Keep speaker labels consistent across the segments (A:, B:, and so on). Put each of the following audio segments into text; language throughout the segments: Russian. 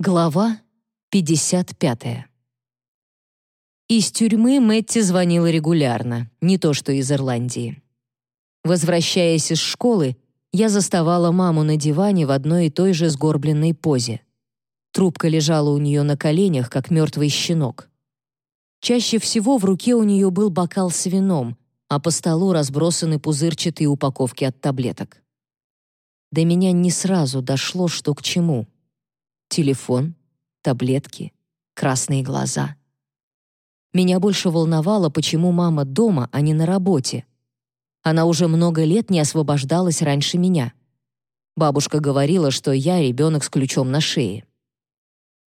A: Глава 55. Из тюрьмы Мэтти звонила регулярно, не то что из Ирландии. Возвращаясь из школы, я заставала маму на диване в одной и той же сгорбленной позе. Трубка лежала у нее на коленях, как мертвый щенок. Чаще всего в руке у нее был бокал с вином, а по столу разбросаны пузырчатые упаковки от таблеток. До меня не сразу дошло, что к чему — телефон, таблетки, красные глаза. Меня больше волновало, почему мама дома, а не на работе. Она уже много лет не освобождалась раньше меня. Бабушка говорила, что я ребенок с ключом на шее.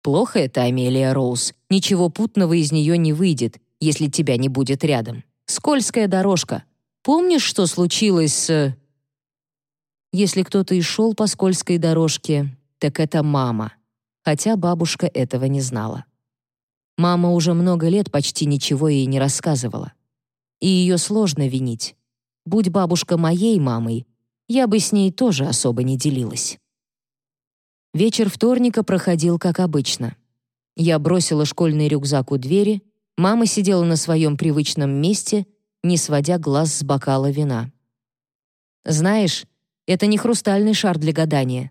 A: Плохо это, Амелия Роуз. Ничего путного из нее не выйдет, если тебя не будет рядом. Скользкая дорожка. Помнишь, что случилось с... Если кто-то и шел по скользкой дорожке, так это мама хотя бабушка этого не знала. Мама уже много лет почти ничего ей не рассказывала. И ее сложно винить. Будь бабушка моей мамой, я бы с ней тоже особо не делилась. Вечер вторника проходил как обычно. Я бросила школьный рюкзак у двери, мама сидела на своем привычном месте, не сводя глаз с бокала вина. «Знаешь, это не хрустальный шар для гадания.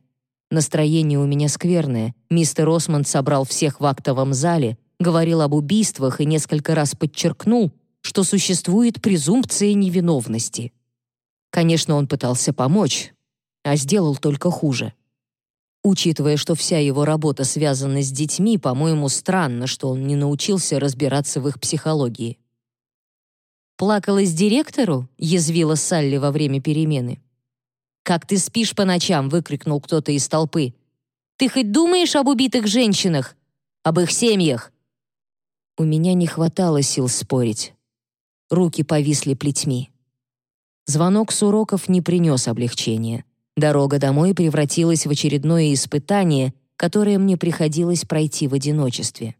A: Настроение у меня скверное. Мистер Осмонд собрал всех в актовом зале, говорил об убийствах и несколько раз подчеркнул, что существует презумпция невиновности. Конечно, он пытался помочь, а сделал только хуже. Учитывая, что вся его работа связана с детьми, по-моему, странно, что он не научился разбираться в их психологии. «Плакалась директору?» — язвила Салли во время перемены. «Как ты спишь по ночам?» — выкрикнул кто-то из толпы. «Ты хоть думаешь об убитых женщинах? Об их семьях?» У меня не хватало сил спорить. Руки повисли плетьми. Звонок с уроков не принес облегчения. Дорога домой превратилась в очередное испытание, которое мне приходилось пройти в одиночестве.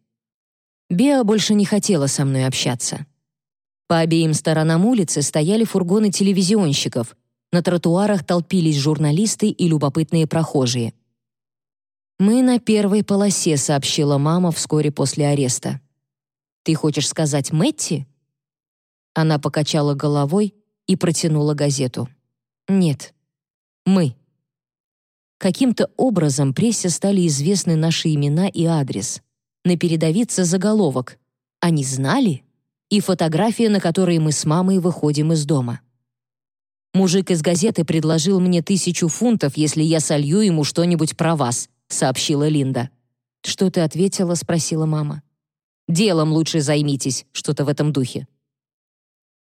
A: Беа больше не хотела со мной общаться. По обеим сторонам улицы стояли фургоны телевизионщиков, на тротуарах толпились журналисты и любопытные прохожие. «Мы на первой полосе», — сообщила мама вскоре после ареста. «Ты хочешь сказать Мэтти?» Она покачала головой и протянула газету. «Нет, мы». Каким-то образом прессе стали известны наши имена и адрес. На передовице заголовок «Они знали?» и фотография, на которой мы с мамой выходим из дома. Мужик из газеты предложил мне тысячу фунтов, если я солью ему что-нибудь про вас», — сообщила Линда. «Что ты ответила?» — спросила мама. «Делом лучше займитесь», что-то в этом духе.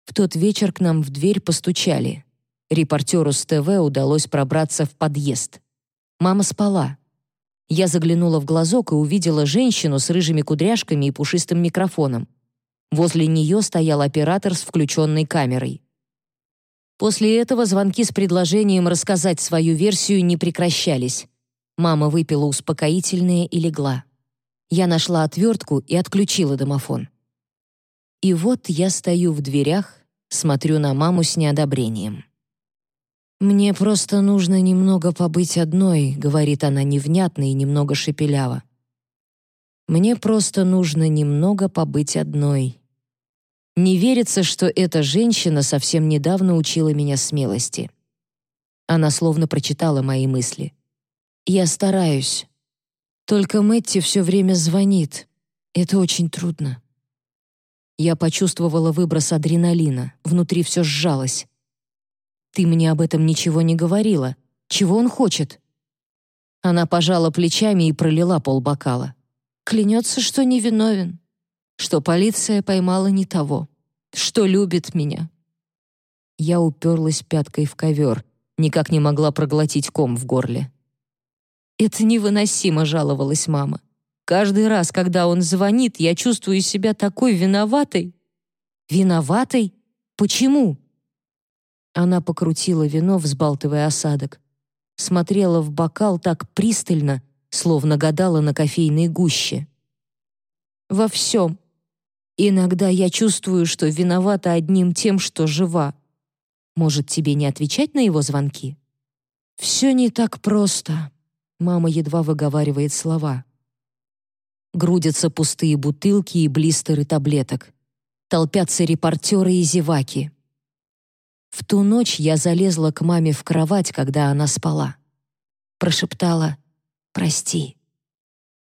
A: В тот вечер к нам в дверь постучали. Репортеру с ТВ удалось пробраться в подъезд. Мама спала. Я заглянула в глазок и увидела женщину с рыжими кудряшками и пушистым микрофоном. Возле нее стоял оператор с включенной камерой. После этого звонки с предложением рассказать свою версию не прекращались. Мама выпила успокоительное и легла. Я нашла отвертку и отключила домофон. И вот я стою в дверях, смотрю на маму с неодобрением. «Мне просто нужно немного побыть одной», — говорит она невнятно и немного шепеляво. «Мне просто нужно немного побыть одной. Не верится, что эта женщина совсем недавно учила меня смелости. Она словно прочитала мои мысли. «Я стараюсь. Только Мэтти все время звонит. Это очень трудно». Я почувствовала выброс адреналина, внутри все сжалось. «Ты мне об этом ничего не говорила. Чего он хочет?» Она пожала плечами и пролила полбокала. Клянется, что невиновен что полиция поймала не того, что любит меня. Я уперлась пяткой в ковер, никак не могла проглотить ком в горле. «Это невыносимо», — жаловалась мама. «Каждый раз, когда он звонит, я чувствую себя такой виноватой». «Виноватой? Почему?» Она покрутила вино, взбалтывая осадок. Смотрела в бокал так пристально, словно гадала на кофейной гуще. «Во всем. Иногда я чувствую, что виновата одним тем, что жива. Может, тебе не отвечать на его звонки? Все не так просто. Мама едва выговаривает слова. Грудятся пустые бутылки и блистеры таблеток. Толпятся репортеры и зеваки. В ту ночь я залезла к маме в кровать, когда она спала. Прошептала «Прости».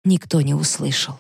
A: Никто не услышал.